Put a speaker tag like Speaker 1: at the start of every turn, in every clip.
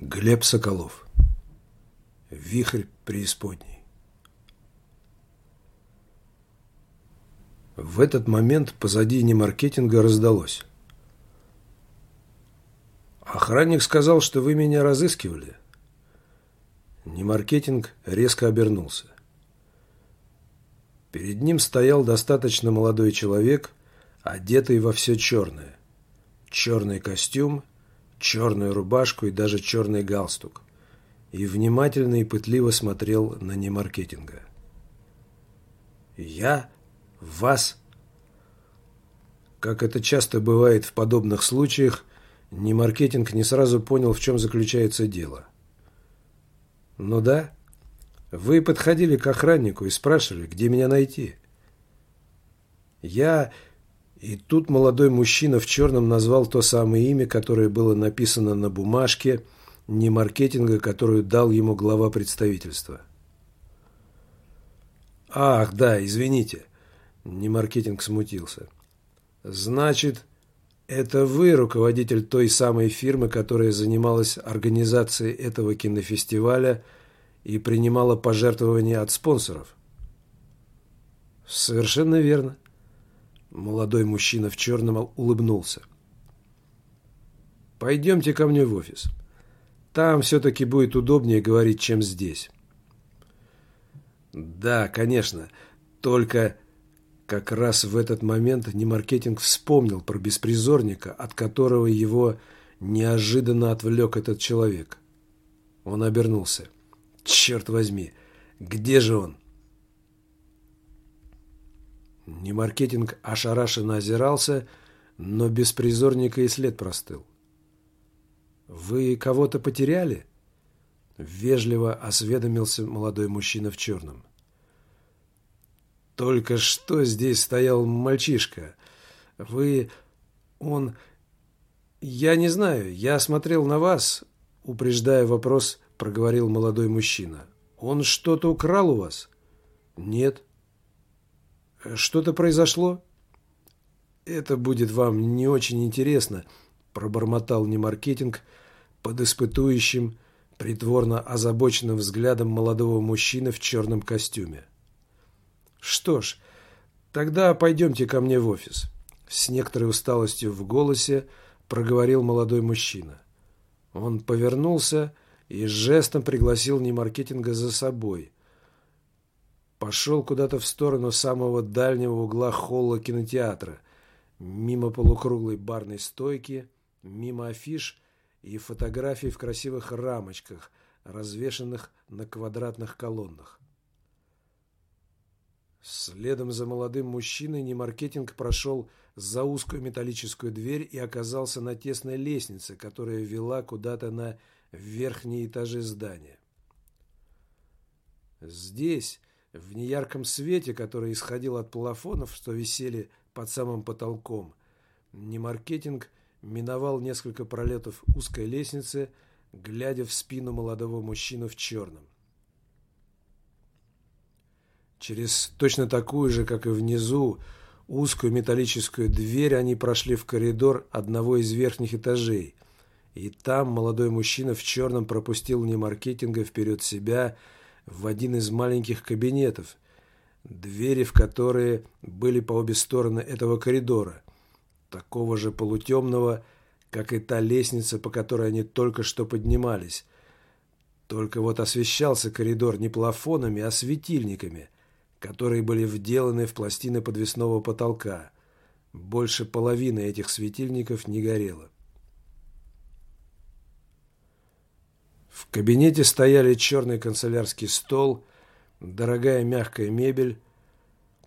Speaker 1: Глеб Соколов. Вихрь преисподней. В этот момент позади немаркетинга раздалось. «Охранник сказал, что вы меня разыскивали». Немаркетинг резко обернулся. Перед ним стоял достаточно молодой человек, одетый во все черное. Черный костюм черную рубашку и даже черный галстук, и внимательно и пытливо смотрел на немаркетинга. «Я? Вас?» Как это часто бывает в подобных случаях, немаркетинг не сразу понял, в чем заключается дело. «Ну да, вы подходили к охраннику и спрашивали, где меня найти?» «Я и тут молодой мужчина в черном назвал то самое имя, которое было написано на бумажке, не маркетинга, которую дал ему глава представительства. «Ах, да, извините». Не маркетинг смутился. «Значит, это вы руководитель той самой фирмы, которая занималась организацией этого кинофестиваля и принимала пожертвования от спонсоров?» «Совершенно верно». Молодой мужчина в черном улыбнулся. «Пойдемте ко мне в офис. Там все-таки будет удобнее говорить, чем здесь». «Да, конечно. Только как раз в этот момент Немаркетинг вспомнил про беспризорника, от которого его неожиданно отвлек этот человек. Он обернулся. «Черт возьми! Где же он?» Немаркетинг ошарашенно озирался, но беспризорника и след простыл. «Вы кого-то потеряли?» Вежливо осведомился молодой мужчина в черном. «Только что здесь стоял мальчишка. Вы... он... Я не знаю, я смотрел на вас», упреждая вопрос, проговорил молодой мужчина. «Он что-то украл у вас?» «Нет». Что-то произошло? Это будет вам не очень интересно, пробормотал немаркетинг под испытующим, притворно озабоченным взглядом молодого мужчины в черном костюме. Что ж, тогда пойдемте ко мне в офис. С некоторой усталостью в голосе проговорил молодой мужчина. Он повернулся и жестом пригласил немаркетинга за собой – пошел куда-то в сторону самого дальнего угла холла кинотеатра, мимо полукруглой барной стойки, мимо афиш и фотографий в красивых рамочках, развешанных на квадратных колоннах. Следом за молодым мужчиной Немаркетинг прошел за узкую металлическую дверь и оказался на тесной лестнице, которая вела куда-то на верхние этажи здания. Здесь, в неярком свете, который исходил от плафонов, что висели под самым потолком, Немаркетинг миновал несколько пролетов узкой лестницы, глядя в спину молодого мужчины в черном. Через точно такую же, как и внизу, узкую металлическую дверь они прошли в коридор одного из верхних этажей, и там молодой мужчина в черном пропустил Немаркетинга вперед себя в один из маленьких кабинетов, двери в которые были по обе стороны этого коридора, такого же полутемного, как и та лестница, по которой они только что поднимались. Только вот освещался коридор не плафонами, а светильниками, которые были вделаны в пластины подвесного потолка. Больше половины этих светильников не горело. В кабинете стояли черный канцелярский стол, дорогая мягкая мебель,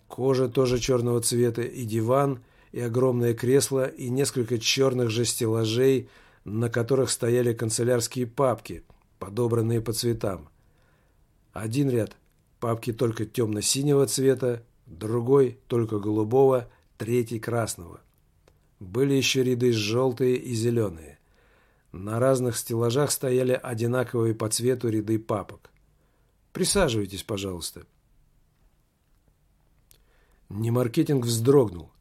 Speaker 1: кожа тоже черного цвета, и диван, и огромное кресло, и несколько черных же стеллажей, на которых стояли канцелярские папки, подобранные по цветам. Один ряд – папки только темно-синего цвета, другой – только голубого, третий – красного. Были еще ряды желтые и зеленые. На разных стеллажах стояли одинаковые по цвету ряды папок. «Присаживайтесь, пожалуйста». Немаркетинг вздрогнул.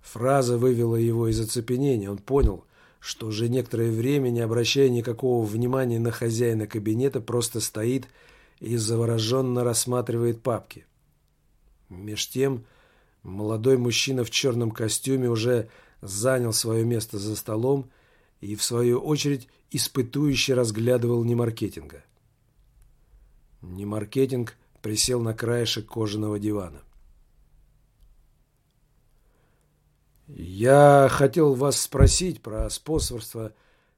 Speaker 1: Фраза вывела его из оцепенения. Он понял, что уже некоторое время, не обращая никакого внимания на хозяина кабинета, просто стоит и завороженно рассматривает папки. Меж тем, молодой мужчина в черном костюме уже занял свое место за столом и, в свою очередь, испытующе разглядывал немаркетинга. Немаркетинг присел на краешек кожаного дивана. Я хотел вас спросить про спонсорство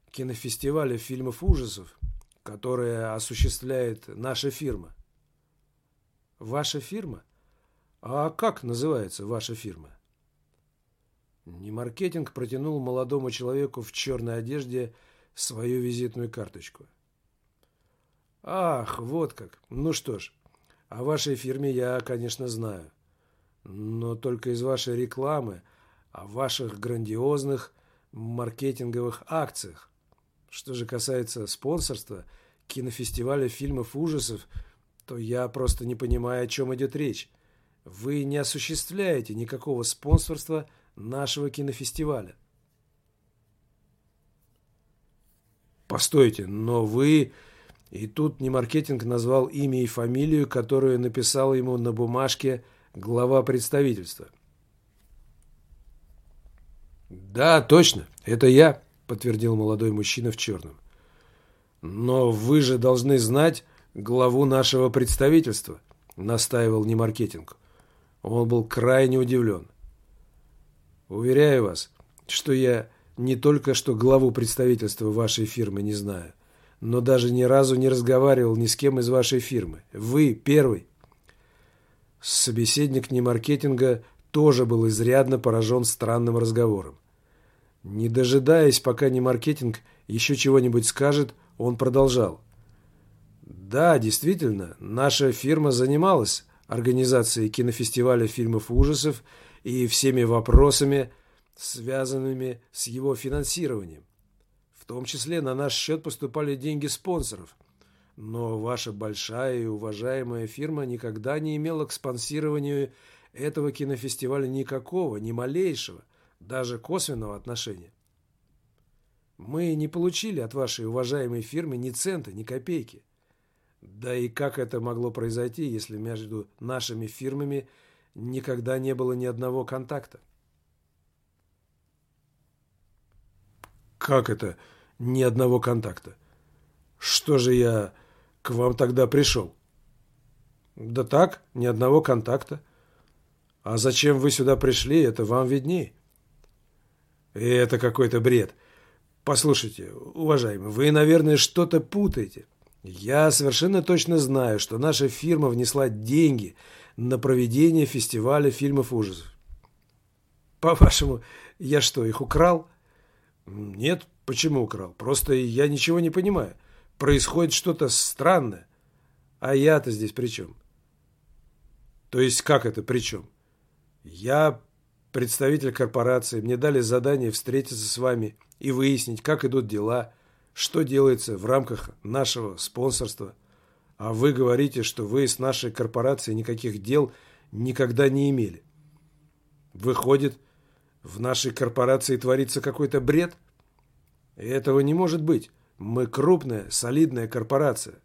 Speaker 1: кинофестиваля фильмов ужасов, которое осуществляет наша фирма. Ваша фирма? А как называется ваша фирма? Немаркетинг протянул молодому человеку в черной одежде свою визитную карточку. Ах, вот как. Ну что ж, о вашей фирме я, конечно, знаю. Но только из вашей рекламы – о ваших грандиозных маркетинговых акциях. Что же касается спонсорства кинофестиваля фильмов ужасов, то я просто не понимаю, о чем идет речь. Вы не осуществляете никакого спонсорства нашего кинофестиваля. Постойте, но вы... И тут не маркетинг назвал имя и фамилию, которую написал ему на бумажке глава представительства. «Да, точно, это я», — подтвердил молодой мужчина в черном. «Но вы же должны знать главу нашего представительства», — настаивал Немаркетинг. Он был крайне удивлен. «Уверяю вас, что я не только что главу представительства вашей фирмы не знаю, но даже ни разу не разговаривал ни с кем из вашей фирмы. Вы первый». Собеседник Немаркетинга тоже был изрядно поражен странным разговором. Не дожидаясь, пока не маркетинг еще чего-нибудь скажет, он продолжал. Да, действительно, наша фирма занималась организацией кинофестиваля фильмов ужасов и всеми вопросами, связанными с его финансированием. В том числе на наш счет поступали деньги спонсоров. Но ваша большая и уважаемая фирма никогда не имела к спонсированию этого кинофестиваля никакого, ни малейшего, даже косвенного отношения. Мы не получили от вашей уважаемой фирмы ни цента, ни копейки. Да и как это могло произойти, если между нашими фирмами никогда не было ни одного контакта? Как это ни одного контакта? Что же я к вам тогда пришел? Да так, ни одного контакта. А зачем вы сюда пришли, это вам виднее. Это какой-то бред. Послушайте, уважаемый, вы, наверное, что-то путаете. Я совершенно точно знаю, что наша фирма внесла деньги на проведение фестиваля фильмов ужасов. По-вашему, я что, их украл? Нет, почему украл? Просто я ничего не понимаю. Происходит что-то странное. А я-то здесь при чем? То есть как это при чем? Я представитель корпорации, мне дали задание встретиться с вами и выяснить, как идут дела, что делается в рамках нашего спонсорства. А вы говорите, что вы с нашей корпорацией никаких дел никогда не имели. Выходит, в нашей корпорации творится какой-то бред? Этого не может быть. Мы крупная, солидная корпорация.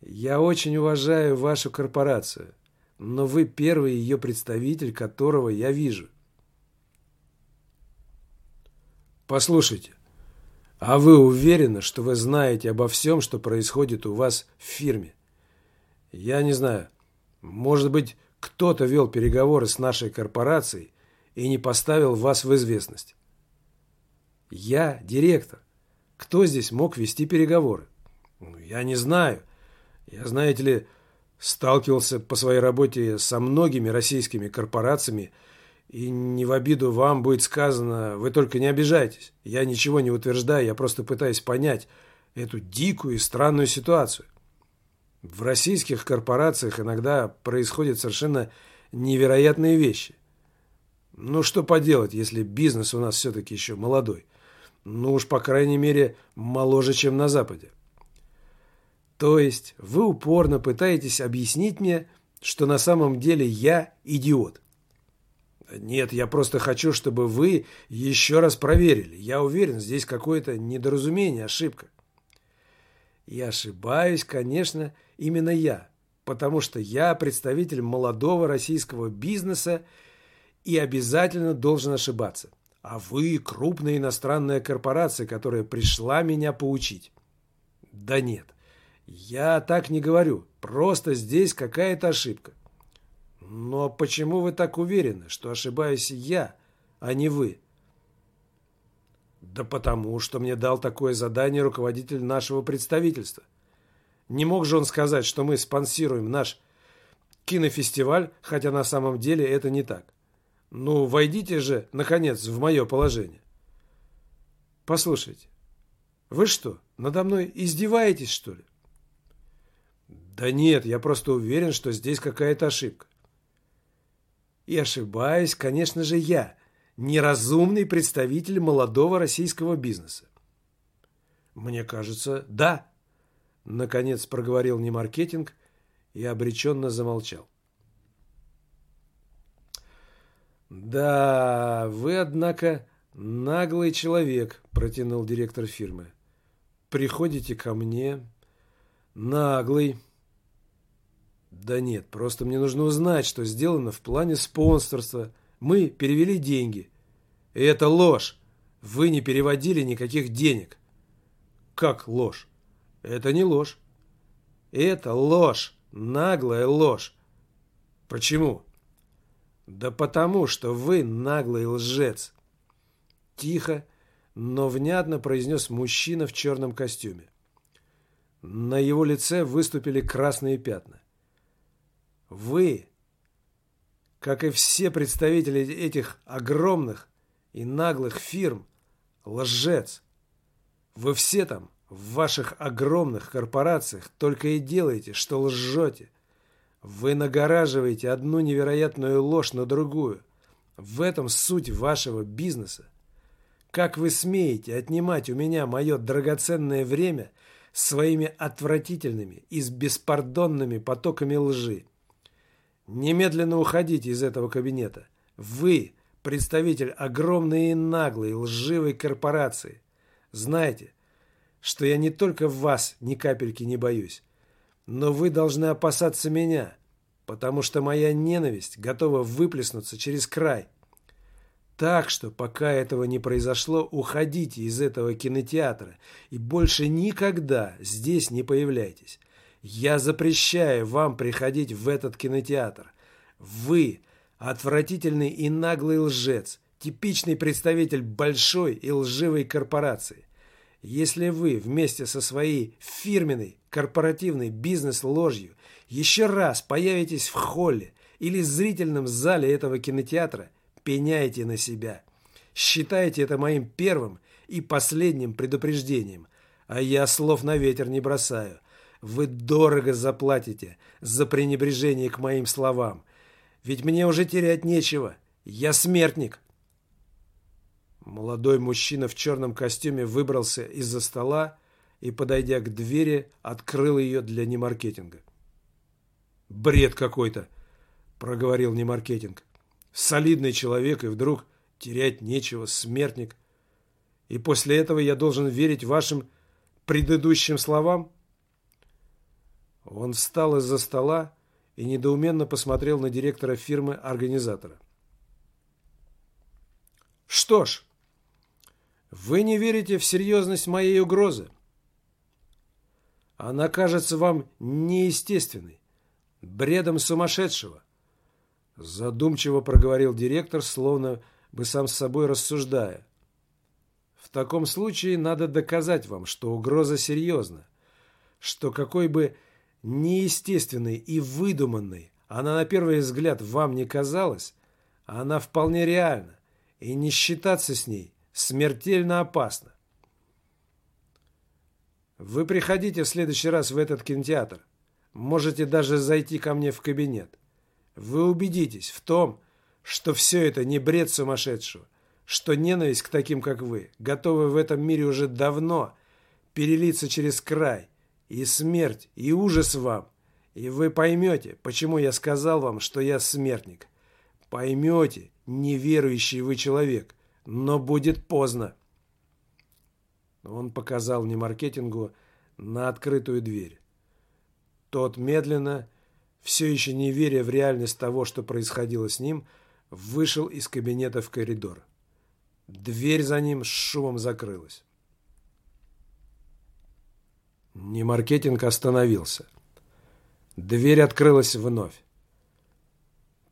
Speaker 1: Я очень уважаю вашу корпорацию но вы первый ее представитель, которого я вижу. Послушайте, а вы уверены, что вы знаете обо всем, что происходит у вас в фирме? Я не знаю. Может быть, кто-то вел переговоры с нашей корпорацией и не поставил вас в известность. Я директор. Кто здесь мог вести переговоры? Я не знаю. Я, знаете ли, сталкивался по своей работе со многими российскими корпорациями, и не в обиду вам будет сказано, вы только не обижайтесь. Я ничего не утверждаю, я просто пытаюсь понять эту дикую и странную ситуацию. В российских корпорациях иногда происходят совершенно невероятные вещи. Ну что поделать, если бизнес у нас все-таки еще молодой? Ну уж, по крайней мере, моложе, чем на Западе. То есть вы упорно пытаетесь объяснить мне, что на самом деле я идиот. Нет, я просто хочу, чтобы вы еще раз проверили. Я уверен, здесь какое-то недоразумение, ошибка. Я ошибаюсь, конечно, именно я, потому что я представитель молодого российского бизнеса и обязательно должен ошибаться. А вы крупная иностранная корпорация, которая пришла меня поучить. Да нет, я так не говорю, просто здесь какая-то ошибка. Но почему вы так уверены, что ошибаюсь я, а не вы? Да потому, что мне дал такое задание руководитель нашего представительства. Не мог же он сказать, что мы спонсируем наш кинофестиваль, хотя на самом деле это не так. Ну, войдите же, наконец, в мое положение. Послушайте, вы что, надо мной издеваетесь, что ли? Да нет, я просто уверен, что здесь какая-то ошибка. И ошибаюсь, конечно же, я, неразумный представитель молодого российского бизнеса. Мне кажется, да. Наконец проговорил не маркетинг и обреченно замолчал. «Да, вы, однако, наглый человек», – протянул директор фирмы. «Приходите ко мне. Наглый». «Да нет, просто мне нужно узнать, что сделано в плане спонсорства. Мы перевели деньги». «Это ложь. Вы не переводили никаких денег». «Как ложь?» «Это не ложь». «Это ложь. Наглая ложь». «Почему?» Да потому, что вы наглый лжец. Тихо, но внятно произнес мужчина в черном костюме. На его лице выступили красные пятна. Вы, как и все представители этих огромных и наглых фирм, лжец. Вы все там, в ваших огромных корпорациях, только и делаете, что лжете. Вы нагораживаете одну невероятную ложь на другую. В этом суть вашего бизнеса. Как вы смеете отнимать у меня мое драгоценное время своими отвратительными и беспардонными потоками лжи? Немедленно уходите из этого кабинета. Вы представитель огромной и наглой лживой корпорации. Знаете, что я не только вас ни капельки не боюсь, но вы должны опасаться меня, потому что моя ненависть готова выплеснуться через край. Так что, пока этого не произошло, уходите из этого кинотеатра и больше никогда здесь не появляйтесь. Я запрещаю вам приходить в этот кинотеатр. Вы – отвратительный и наглый лжец, типичный представитель большой и лживой корпорации. Если вы вместе со своей фирменной корпоративной бизнес-ложью еще раз появитесь в холле или зрительном зале этого кинотеатра, пеняйте на себя. Считайте это моим первым и последним предупреждением. А я слов на ветер не бросаю. Вы дорого заплатите за пренебрежение к моим словам. Ведь мне уже терять нечего. Я смертник. Молодой мужчина в черном костюме выбрался из-за стола и, подойдя к двери, открыл ее для немаркетинга. «Бред какой-то!» – проговорил немаркетинг. «Солидный человек, и вдруг терять нечего, смертник. И после этого я должен верить вашим предыдущим словам?» Он встал из-за стола и недоуменно посмотрел на директора фирмы-организатора. «Что ж, вы не верите в серьезность моей угрозы. Она кажется вам неестественной, бредом сумасшедшего. Задумчиво проговорил директор, словно бы сам с собой рассуждая. В таком случае надо доказать вам, что угроза серьезна, что какой бы неестественной и выдуманной она на первый взгляд вам не казалась, она вполне реальна, и не считаться с ней смертельно опасно. Вы приходите в следующий раз в этот кинотеатр. Можете даже зайти ко мне в кабинет. Вы убедитесь в том, что все это не бред сумасшедшего, что ненависть к таким, как вы, готова в этом мире уже давно перелиться через край, и смерть, и ужас вам. И вы поймете, почему я сказал вам, что я смертник. Поймете неверующий вы человек, но будет поздно. Он показал мне маркетингу на открытую дверь. Тот медленно, все еще не веря в реальность того, что происходило с ним, вышел из кабинета в коридор. Дверь за ним с шумом закрылась. Немаркетинг остановился. Дверь открылась вновь.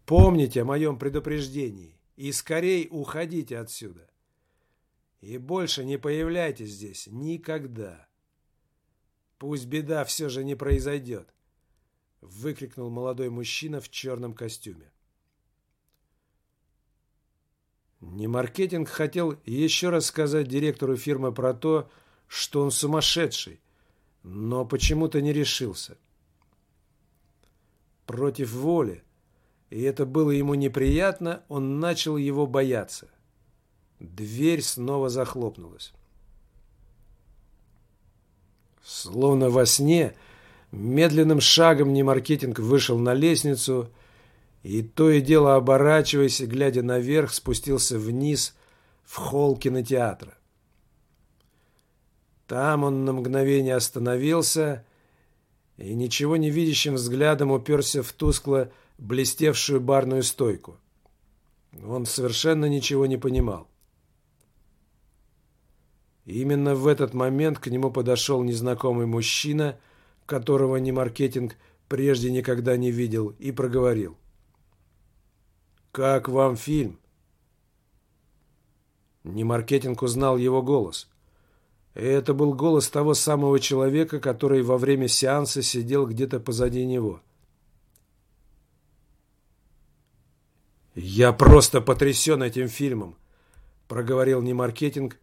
Speaker 1: Помните о моем предупреждении и скорей уходите отсюда. И больше не появляйтесь здесь никогда. Пусть беда все же не произойдет, выкрикнул молодой мужчина в черном костюме. Не маркетинг хотел еще раз сказать директору фирмы про то, что он сумасшедший, но почему-то не решился. Против воли, и это было ему неприятно, он начал его бояться. Дверь снова захлопнулась. Словно во сне, медленным шагом Немаркетинг вышел на лестницу и, то и дело оборачиваясь и глядя наверх, спустился вниз в холл кинотеатра. Там он на мгновение остановился и ничего не видящим взглядом уперся в тускло блестевшую барную стойку. Он совершенно ничего не понимал. именно в этот момент к нему подошел незнакомый мужчина, которого ни маркетинг прежде никогда не видел, и проговорил. «Как вам фильм?» Немаркетинг узнал его голос. И это был голос того самого человека, который во время сеанса сидел где-то позади него. «Я просто потрясен этим фильмом», — проговорил Немаркетинг,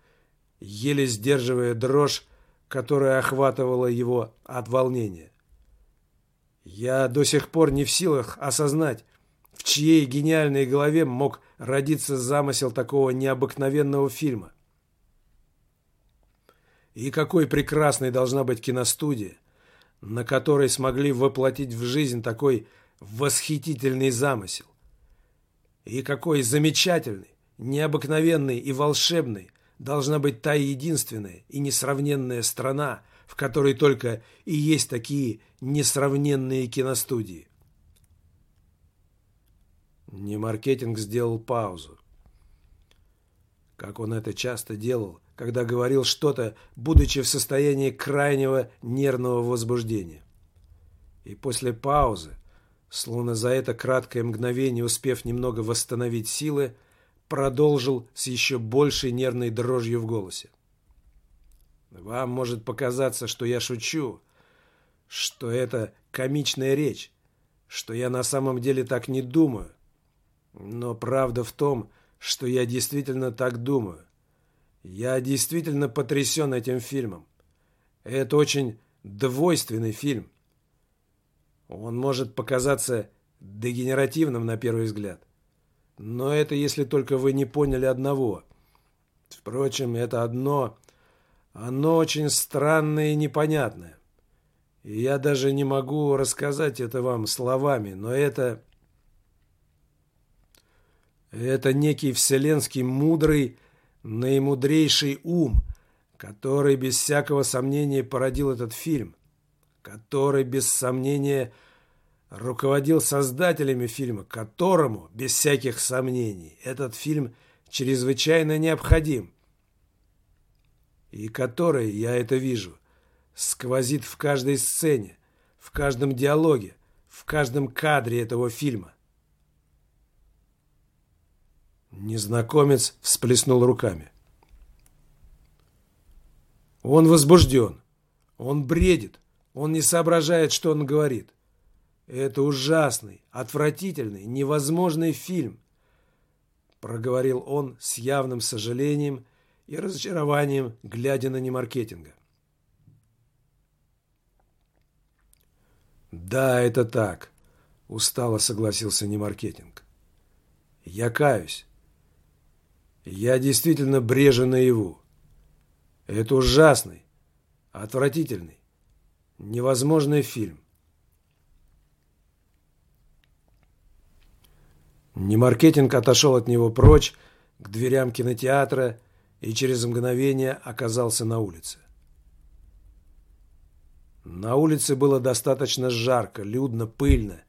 Speaker 1: еле сдерживая дрожь, которая охватывала его от волнения. «Я до сих пор не в силах осознать, в чьей гениальной голове мог родиться замысел такого необыкновенного фильма. И какой прекрасной должна быть киностудия, на которой смогли воплотить в жизнь такой восхитительный замысел. И какой замечательный, необыкновенный и волшебный должна быть та единственная и несравненная страна, в которой только и есть такие несравненные киностудии. Не маркетинг сделал паузу. Как он это часто делал, когда говорил что-то, будучи в состоянии крайнего нервного возбуждения. И после паузы, словно за это краткое мгновение успев немного восстановить силы, продолжил с еще большей нервной дрожью в голосе. Вам может показаться, что я шучу, что это комичная речь, что я на самом деле так не думаю. Но правда в том, что я действительно так думаю. Я действительно потрясен этим фильмом. Это очень двойственный фильм. Он может показаться дегенеративным на первый взгляд. Но это если только вы не поняли одного. Впрочем, это одно, оно очень странное и непонятное. И я даже не могу рассказать это вам словами, но это... Это некий вселенский мудрый, наимудрейший ум, который без всякого сомнения породил этот фильм, который без сомнения руководил создателями фильма, которому, без всяких сомнений, этот фильм чрезвычайно необходим, и который, я это вижу, сквозит в каждой сцене, в каждом диалоге, в каждом кадре этого фильма. Незнакомец всплеснул руками. Он возбужден. Он бредит. Он не соображает, что он говорит. Это ужасный, отвратительный, невозможный фильм, проговорил он с явным сожалением и разочарованием, глядя на немаркетинга. «Да, это так», — устало согласился немаркетинг. «Я каюсь. Я действительно брежу наяву. Это ужасный, отвратительный, невозможный фильм. Немаркетинг отошел от него прочь, к дверям кинотеатра и через мгновение оказался на улице. На улице было достаточно жарко, людно, пыльно.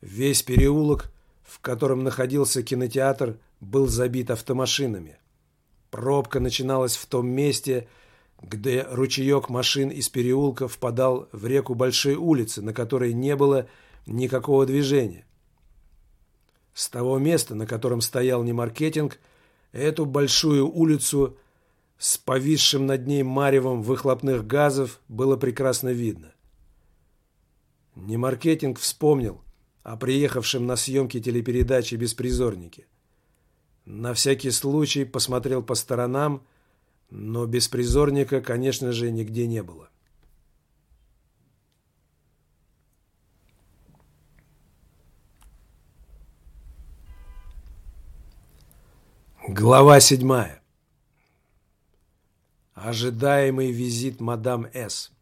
Speaker 1: Весь переулок, в котором находился кинотеатр, был забит автомашинами. Пробка начиналась в том месте, где ручеек машин из переулка впадал в реку Большой улицы, на которой не было никакого движения. С того места, на котором стоял немаркетинг, эту большую улицу с повисшим над ней маревом выхлопных газов было прекрасно видно. Немаркетинг вспомнил о приехавшем на съемки телепередачи «Беспризорники». На всякий случай посмотрел по сторонам, но беспризорника, конечно же, нигде не было. Глава седьмая. Ожидаемый визит мадам С.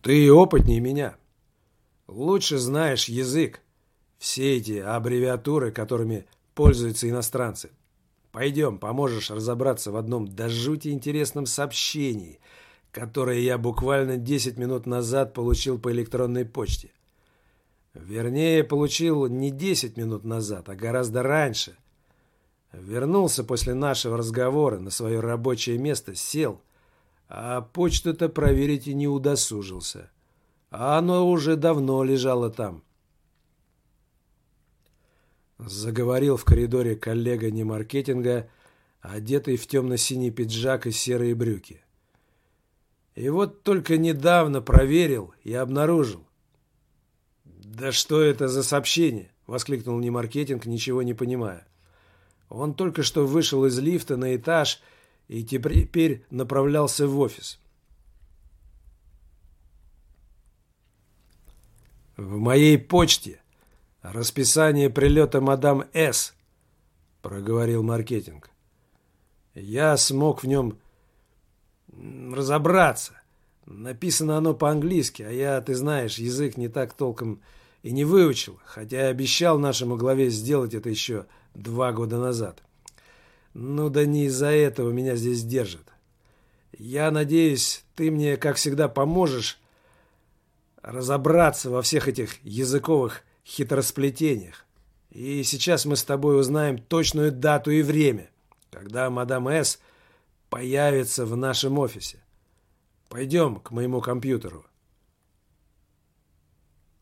Speaker 1: Ты опытнее меня. Лучше знаешь язык. Все эти аббревиатуры, которыми пользуются иностранцы. Пойдем, поможешь разобраться в одном до жути интересном сообщении, которое я буквально 10 минут назад получил по электронной почте. Вернее, получил не 10 минут назад, а гораздо раньше. Вернулся после нашего разговора на свое рабочее место, сел, а почту-то проверить и не удосужился. А оно уже давно лежало там. Заговорил в коридоре коллега немаркетинга, одетый в темно-синий пиджак и серые брюки. И вот только недавно проверил и обнаружил. «Да что это за сообщение?» — воскликнул Немаркетинг, ничего не понимая. Он только что вышел из лифта на этаж и теперь направлялся в офис. «В моей почте расписание прилета мадам С», — проговорил маркетинг. «Я смог в нем разобраться. Написано оно по-английски, а я, ты знаешь, язык не так толком и не выучил, хотя обещал нашему главе сделать это еще два года назад. Ну да не из-за этого меня здесь держат. Я надеюсь, ты мне, как всегда, поможешь разобраться во всех этих языковых хитросплетениях. И сейчас мы с тобой узнаем точную дату и время, когда мадам С появится в нашем офисе. Пойдем к моему компьютеру.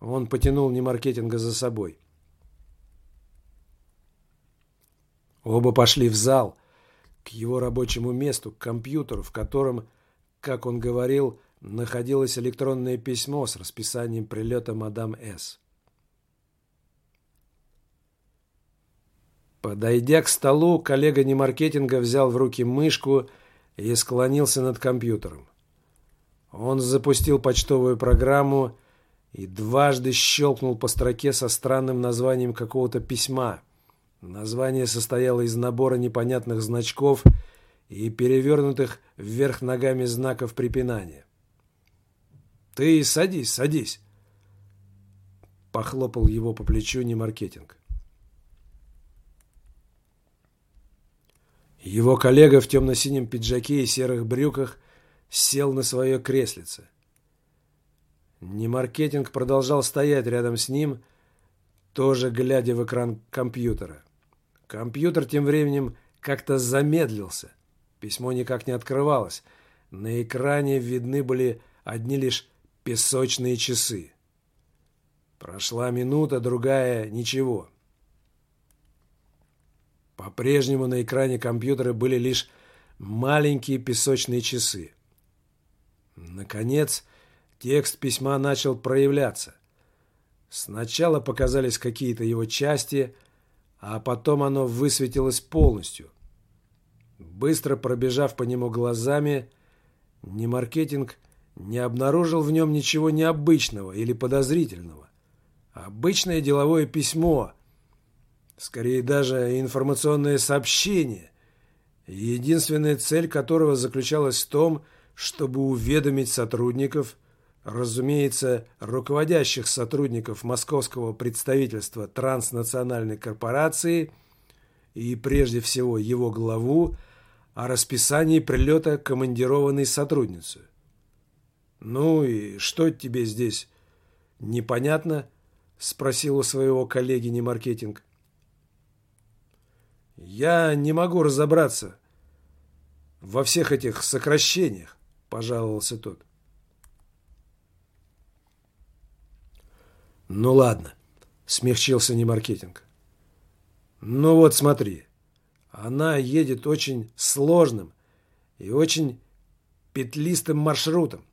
Speaker 1: Он потянул немаркетинга за собой. Оба пошли в зал, к его рабочему месту, к компьютеру, в котором, как он говорил, находилось электронное письмо с расписанием прилета мадам С. Подойдя к столу, коллега немаркетинга взял в руки мышку и склонился над компьютером. Он запустил почтовую программу и дважды щелкнул по строке со странным названием какого-то письма. Название состояло из набора непонятных значков и перевернутых вверх ногами знаков препинания. «Ты садись, садись!» Похлопал его по плечу немаркетинг. Его коллега в темно-синем пиджаке и серых брюках сел на свое креслице. Немаркетинг продолжал стоять рядом с ним, тоже глядя в экран компьютера. Компьютер тем временем как-то замедлился. Письмо никак не открывалось. На экране видны были одни лишь песочные часы. Прошла минута, другая — ничего. По-прежнему на экране компьютера были лишь маленькие песочные часы. Наконец, Текст письма начал проявляться. Сначала показались какие-то его части, а потом оно высветилось полностью. Быстро пробежав по нему глазами, Немаркетинг не обнаружил в нем ничего необычного или подозрительного. Обычное деловое письмо, скорее даже информационное сообщение, единственная цель которого заключалась в том, чтобы уведомить сотрудников – разумеется, руководящих сотрудников московского представительства транснациональной корпорации и, прежде всего, его главу о расписании прилета командированной сотрудницы. «Ну и что тебе здесь непонятно?» – спросил у своего коллеги Немаркетинг. «Я не могу разобраться во всех этих сокращениях», – пожаловался тот. «Ну ладно», – смягчился Немаркетинг. «Ну вот смотри, она едет очень сложным и очень петлистым маршрутом.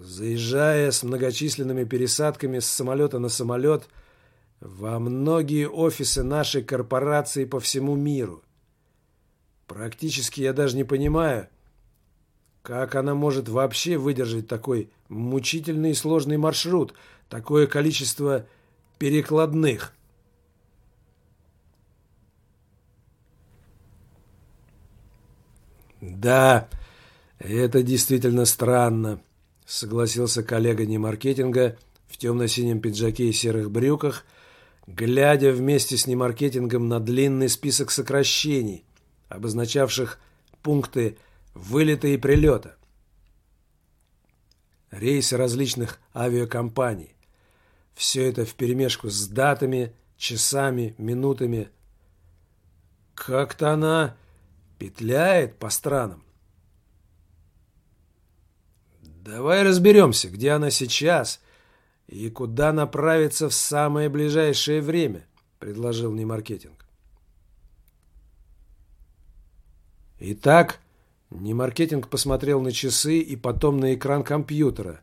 Speaker 1: Заезжая с многочисленными пересадками с самолета на самолет во многие офисы нашей корпорации по всему миру. Практически я даже не понимаю, как она может вообще выдержать такой мучительный и сложный маршрут, такое количество перекладных. Да, это действительно странно. — согласился коллега немаркетинга в темно-синем пиджаке и серых брюках, глядя вместе с немаркетингом на длинный список сокращений, обозначавших пункты вылета и прилета. Рейсы различных авиакомпаний. Все это вперемешку с датами, часами, минутами. Как-то она петляет по странам. Давай разберемся, где она сейчас и куда направиться в самое ближайшее время, предложил Немаркетинг. Итак, Немаркетинг посмотрел на часы и потом на экран компьютера,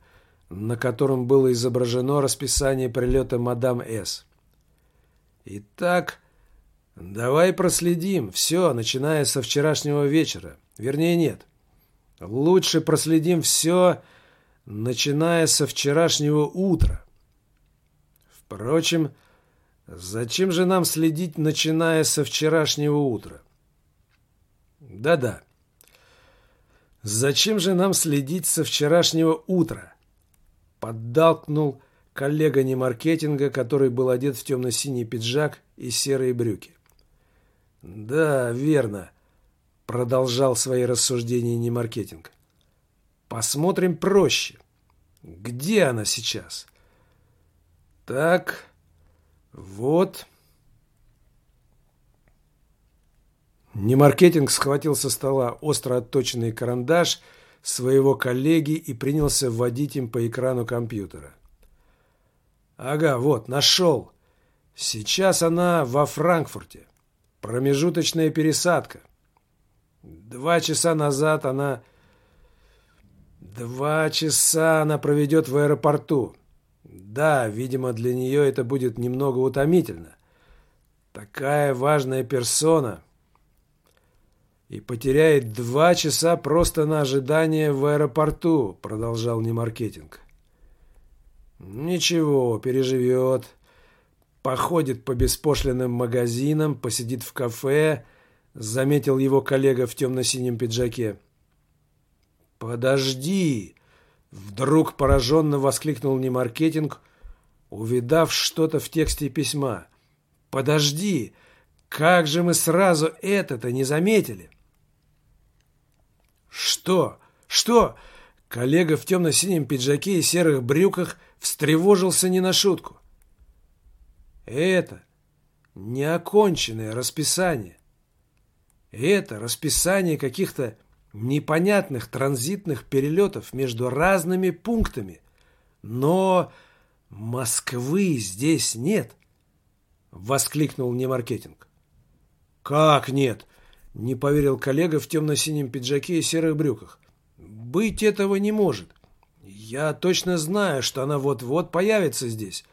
Speaker 1: на котором было изображено расписание прилета мадам С. Итак, давай проследим все, начиная со вчерашнего вечера. Вернее, нет. Лучше проследим все, начиная со вчерашнего утра. Впрочем, зачем же нам следить, начиная со вчерашнего утра? Да-да. Зачем же нам следить со вчерашнего утра? Поддалкнул коллега немаркетинга, который был одет в темно-синий пиджак и серые брюки. Да, верно продолжал свои рассуждения не маркетинг. Посмотрим проще. Где она сейчас? Так, вот. Не маркетинг схватил со стола остро отточенный карандаш своего коллеги и принялся вводить им по экрану компьютера. Ага, вот, нашел. Сейчас она во Франкфурте. Промежуточная пересадка. Два часа назад она... Два часа она проведет в аэропорту. Да, видимо, для нее это будет немного утомительно. Такая важная персона и потеряет два часа просто на ожидание в аэропорту, продолжал Немаркетинг. Ничего, переживет. Походит по беспошлиным магазинам, посидит в кафе, заметил его коллега в темно-синем пиджаке. «Подожди!» — вдруг пораженно воскликнул Немаркетинг, увидав что-то в тексте письма. «Подожди! Как же мы сразу это-то не заметили?» «Что? Что?» Коллега в темно-синем пиджаке и серых брюках встревожился не на шутку. «Это неоконченное расписание. Это расписание каких-то непонятных транзитных перелетов между разными пунктами. Но Москвы здесь нет, воскликнул Немаркетинг. Как нет? Не поверил коллега в темно-синем пиджаке и серых брюках. Быть этого не может. Я точно знаю, что она вот-вот появится здесь.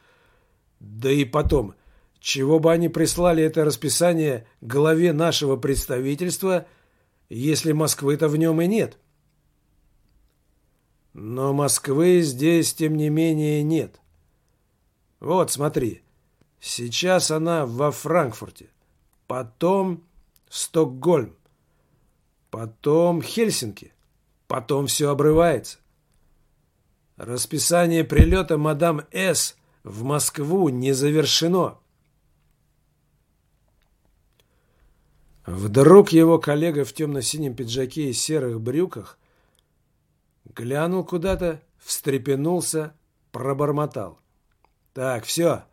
Speaker 1: Да и потом, чего бы они прислали это расписание главе нашего представительства, если Москвы-то в нем и нет? Но Москвы здесь, тем не менее, нет. Вот, смотри, сейчас она во Франкфурте, потом Стокгольм, потом Хельсинки, потом все обрывается. Расписание прилета мадам С. в Москву не завершено. Вдруг его коллега в темно-синем пиджаке и серых брюках глянул куда-то, встрепенулся, пробормотал. «Так, все.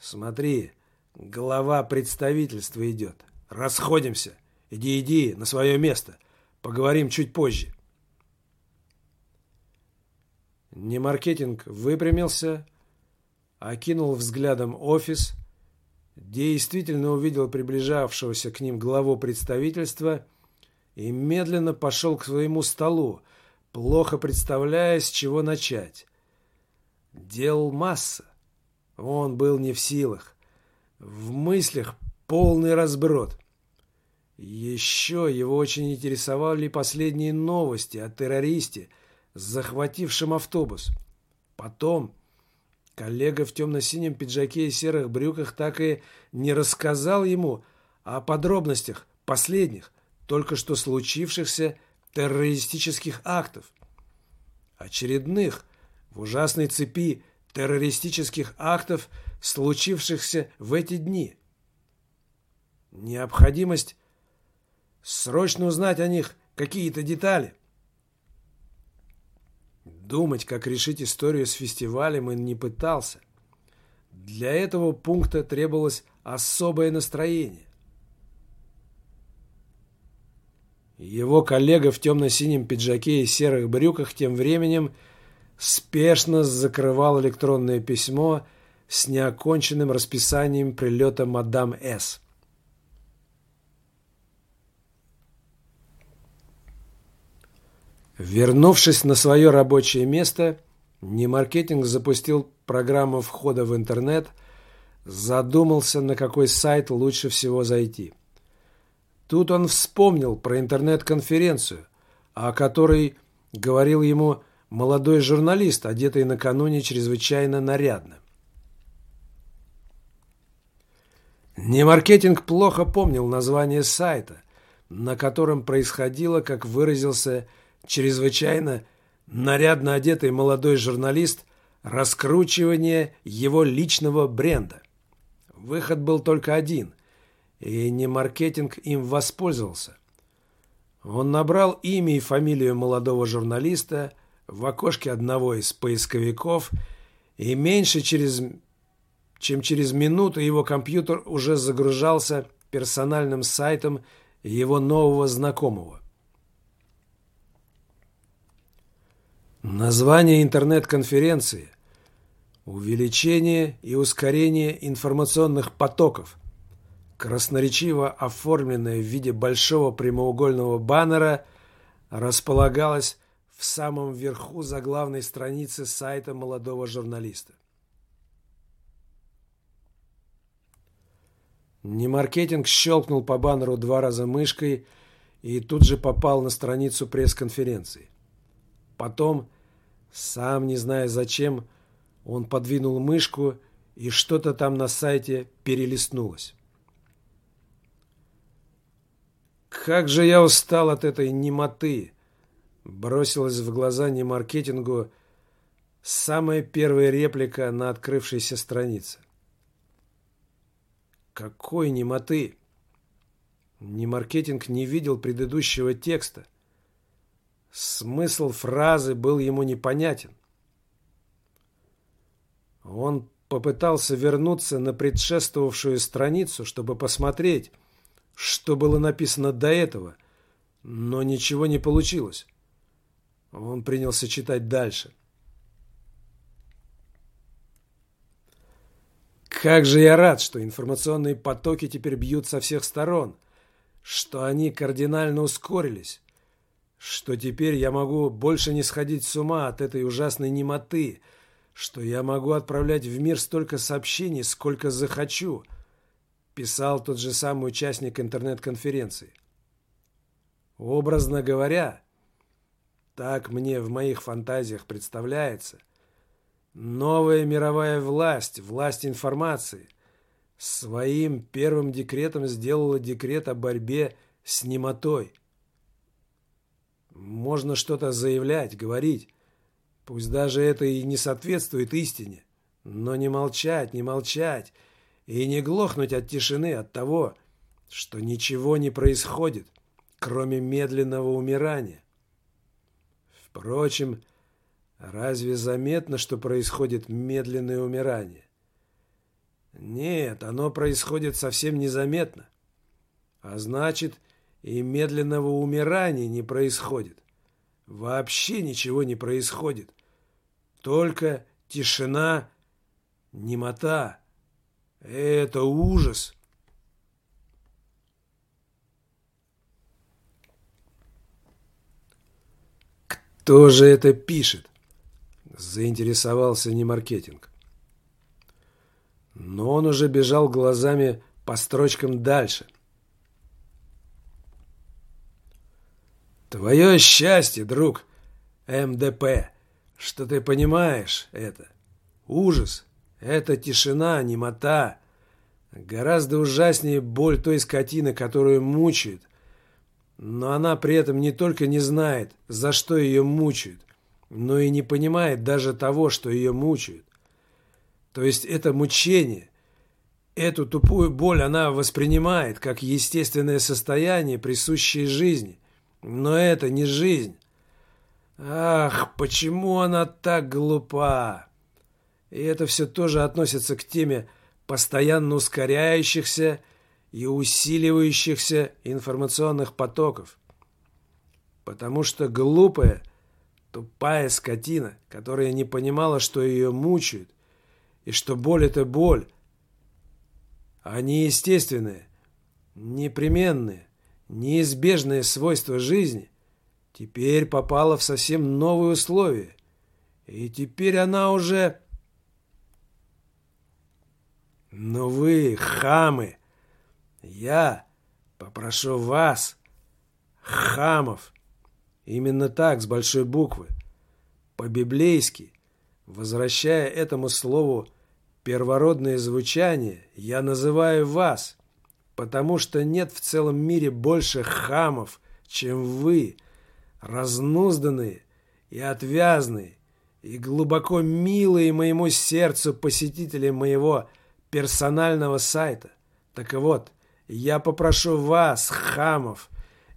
Speaker 1: Смотри, глава представительства идет. Расходимся. Иди, иди на свое место. Поговорим чуть позже». Немаркетинг выпрямился, окинул взглядом офис, действительно увидел приближавшегося к ним главу представительства и медленно пошел к своему столу, плохо представляя, с чего начать. Делал масса. Он был не в силах. В мыслях полный разброд. Еще его очень интересовали последние новости о террористе, захватившим автобус. Потом коллега в темно-синем пиджаке и серых брюках так и не рассказал ему о подробностях последних, только что случившихся террористических актов. Очередных в ужасной цепи террористических актов, случившихся в эти дни. Необходимость срочно узнать о них какие-то детали – Думать, как решить историю с фестивалем, он не пытался. Для этого пункта требовалось особое настроение. Его коллега в темно-синем пиджаке и серых брюках тем временем спешно закрывал электронное письмо с неоконченным расписанием прилета мадам С. Вернувшись на свое рабочее место, Немаркетинг запустил программу входа в интернет, задумался, на какой сайт лучше всего зайти. Тут он вспомнил про интернет-конференцию, о которой говорил ему молодой журналист, одетый накануне чрезвычайно нарядно. Немаркетинг плохо помнил название сайта, на котором происходило, как выразился чрезвычайно нарядно одетый молодой журналист раскручивание его личного бренда. Выход был только один, и не маркетинг им воспользовался. Он набрал имя и фамилию молодого журналиста в окошке одного из поисковиков, и меньше через, чем через минуту его компьютер уже загружался персональным сайтом его нового знакомого. Название интернет-конференции «Увеличение и ускорение информационных потоков», красноречиво оформленное в виде большого прямоугольного баннера, располагалось в самом верху заглавной страницы сайта молодого журналиста. Немаркетинг щелкнул по баннеру два раза мышкой и тут же попал на страницу пресс-конференции. Потом сам не зная зачем, он подвинул мышку, и что-то там на сайте перелистнулось. «Как же я устал от этой немоты!» Бросилась в глаза не маркетингу самая первая реплика на открывшейся странице. «Какой немоты!» Немаркетинг не видел предыдущего текста. Смысл фразы был ему непонятен. Он попытался вернуться на предшествовавшую страницу, чтобы посмотреть, что было написано до этого, но ничего не получилось. Он принялся читать дальше. Как же я рад, что информационные потоки теперь бьют со всех сторон, что они кардинально ускорились что теперь я могу больше не сходить с ума от этой ужасной немоты, что я могу отправлять в мир столько сообщений, сколько захочу, писал тот же самый участник интернет-конференции. Образно говоря, так мне в моих фантазиях представляется, новая мировая власть, власть информации, своим первым декретом сделала декрет о борьбе с немотой – можно что-то заявлять, говорить, Пусть даже это и не соответствует истине, но не молчать, не молчать и не глохнуть от тишины, от того, что ничего не происходит, кроме медленного умирания. Впрочем, разве заметно, что происходит медленное умирание? Нет, оно происходит совсем незаметно. А значит, и медленного умирания не происходит. Вообще ничего не происходит. Только тишина, немота. Это ужас. Кто же это пишет? Заинтересовался не маркетинг. Но он уже бежал глазами по строчкам дальше. Твое счастье, друг МДП, что ты понимаешь это. Ужас — это тишина, немота. Гораздо ужаснее боль той скотины, которую мучают. Но она при этом не только не знает, за что ее мучают, но и не понимает даже того, что ее мучают. То есть это мучение, эту тупую боль она воспринимает как естественное состояние, присущее жизни – но это не жизнь. Ах, почему она так глупа? И это все тоже относится к теме постоянно ускоряющихся и усиливающихся информационных потоков. Потому что глупая, тупая скотина, которая не понимала, что ее мучают, и что боль – это боль, а не естественные, непременные, неизбежное свойство жизни, теперь попала в совсем новые условия. И теперь она уже... Но вы, хамы, я попрошу вас, хамов, именно так, с большой буквы, по-библейски, возвращая этому слову первородное звучание, я называю вас, потому что нет в целом мире больше хамов, чем вы, разнузданные и отвязные, и глубоко милые моему сердцу посетители моего персонального сайта. Так вот, я попрошу вас, хамов,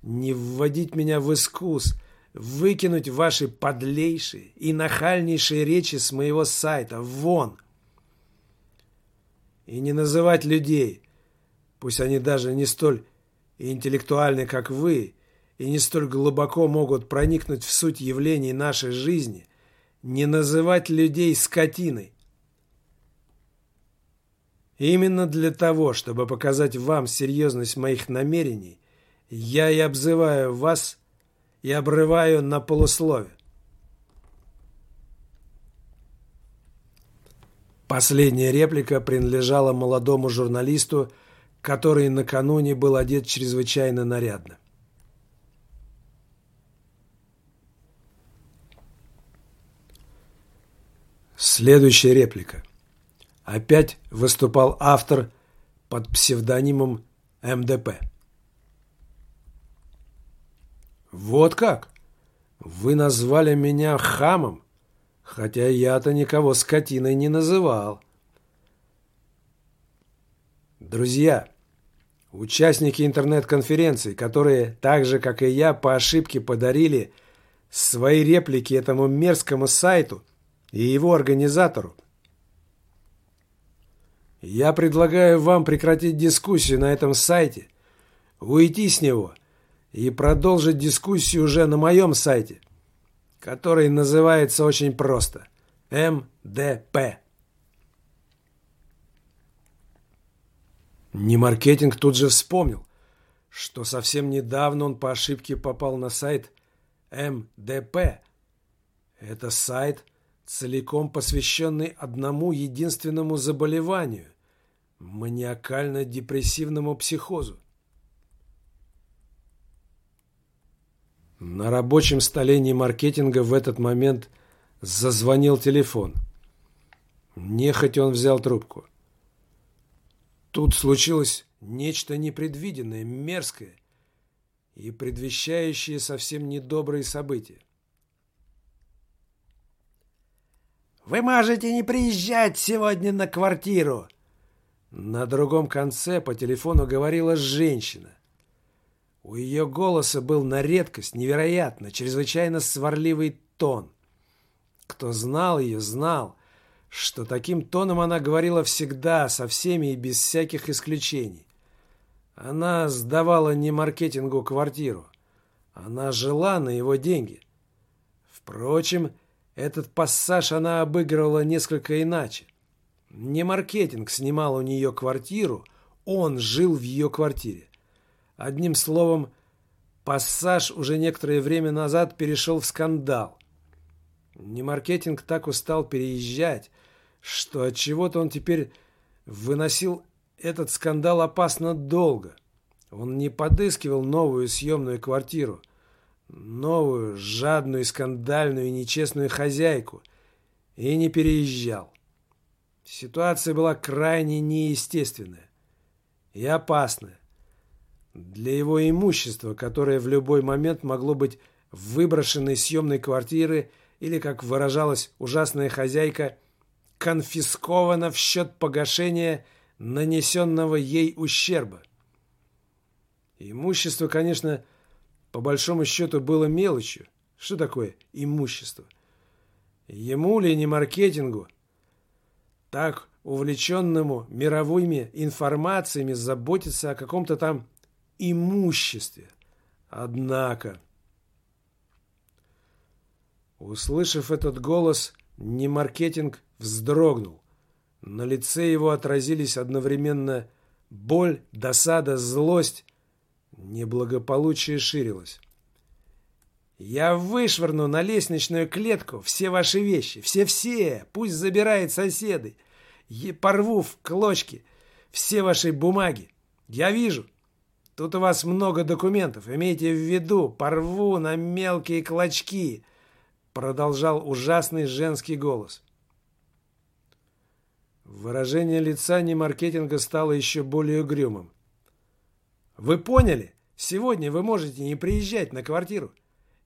Speaker 1: не вводить меня в искус, выкинуть ваши подлейшие и нахальнейшие речи с моего сайта вон. И не называть людей – Пусть они даже не столь интеллектуальны, как вы, и не столь глубоко могут проникнуть в суть явлений нашей жизни, не называть людей скотиной. Именно для того, чтобы показать вам серьезность моих намерений, я и обзываю вас и обрываю на полуслове. Последняя реплика принадлежала молодому журналисту который накануне был одет чрезвычайно нарядно. Следующая реплика. Опять выступал автор под псевдонимом МДП. «Вот как? Вы назвали меня хамом, хотя я-то никого скотиной не называл». Друзья, участники интернет-конференции, которые, так же, как и я, по ошибке подарили свои реплики этому мерзкому сайту и его организатору, я предлагаю вам прекратить дискуссию на этом сайте, уйти с него и продолжить дискуссию уже на моем сайте, который называется очень просто МДП. Не маркетинг тут же вспомнил, что совсем недавно он по ошибке попал на сайт МДП. Это сайт, целиком посвященный одному единственному заболеванию – маниакально-депрессивному психозу. На рабочем столе маркетинга в этот момент зазвонил телефон. Нехотя он взял трубку. Тут случилось нечто непредвиденное, мерзкое и предвещающее совсем недобрые события. Вы можете не приезжать сегодня на квартиру!» На другом конце по телефону говорила женщина. У ее голоса был на редкость, невероятно, чрезвычайно сварливый тон. Кто знал ее, знал, что таким тоном она говорила всегда, со всеми и без всяких исключений. Она сдавала не маркетингу квартиру. Она жила на его деньги. Впрочем, этот пассаж она обыгрывала несколько иначе. Не маркетинг снимал у нее квартиру, он жил в ее квартире. Одним словом, пассаж уже некоторое время назад перешел в скандал. Не маркетинг так устал переезжать, что от чего-то он теперь выносил этот скандал опасно долго. Он не подыскивал новую съемную квартиру, новую, жадную, скандальную и нечестную хозяйку, и не переезжал. Ситуация была крайне неестественная и опасная для его имущества, которое в любой момент могло быть выброшено из съемной квартиры или, как выражалась ужасная хозяйка, конфисковано в счет погашения нанесенного ей ущерба. Имущество, конечно, по большому счету было мелочью. Что такое имущество? Ему ли не маркетингу, так увлеченному мировыми информациями заботиться о каком-то там имуществе. Однако... Услышав этот голос, не маркетинг вздрогнул. На лице его отразились одновременно боль, досада, злость. Неблагополучие ширилось. «Я вышвырну на лестничную клетку все ваши вещи, все-все, пусть забирает соседы. Я порву в клочки все ваши бумаги. Я вижу, тут у вас много документов, имейте в виду, порву на мелкие клочки», продолжал ужасный женский голос. Выражение лица немаркетинга стало еще более угрюмым. «Вы поняли? Сегодня вы можете не приезжать на квартиру.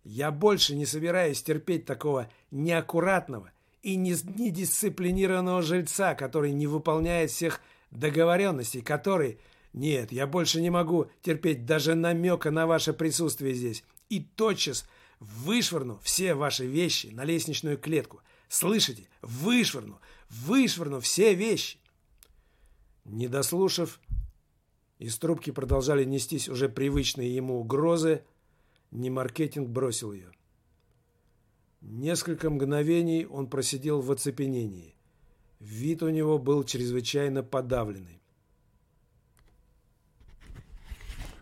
Speaker 1: Я больше не собираюсь терпеть такого неаккуратного и недисциплинированного жильца, который не выполняет всех договоренностей, который... Нет, я больше не могу терпеть даже намека на ваше присутствие здесь. И тотчас вышвырну все ваши вещи на лестничную клетку. Слышите? Вышвырну! Вышвырну все вещи!» Не дослушав, из трубки продолжали нестись уже привычные ему угрозы, не маркетинг бросил ее. Несколько мгновений он просидел в оцепенении. Вид у него был чрезвычайно подавленный.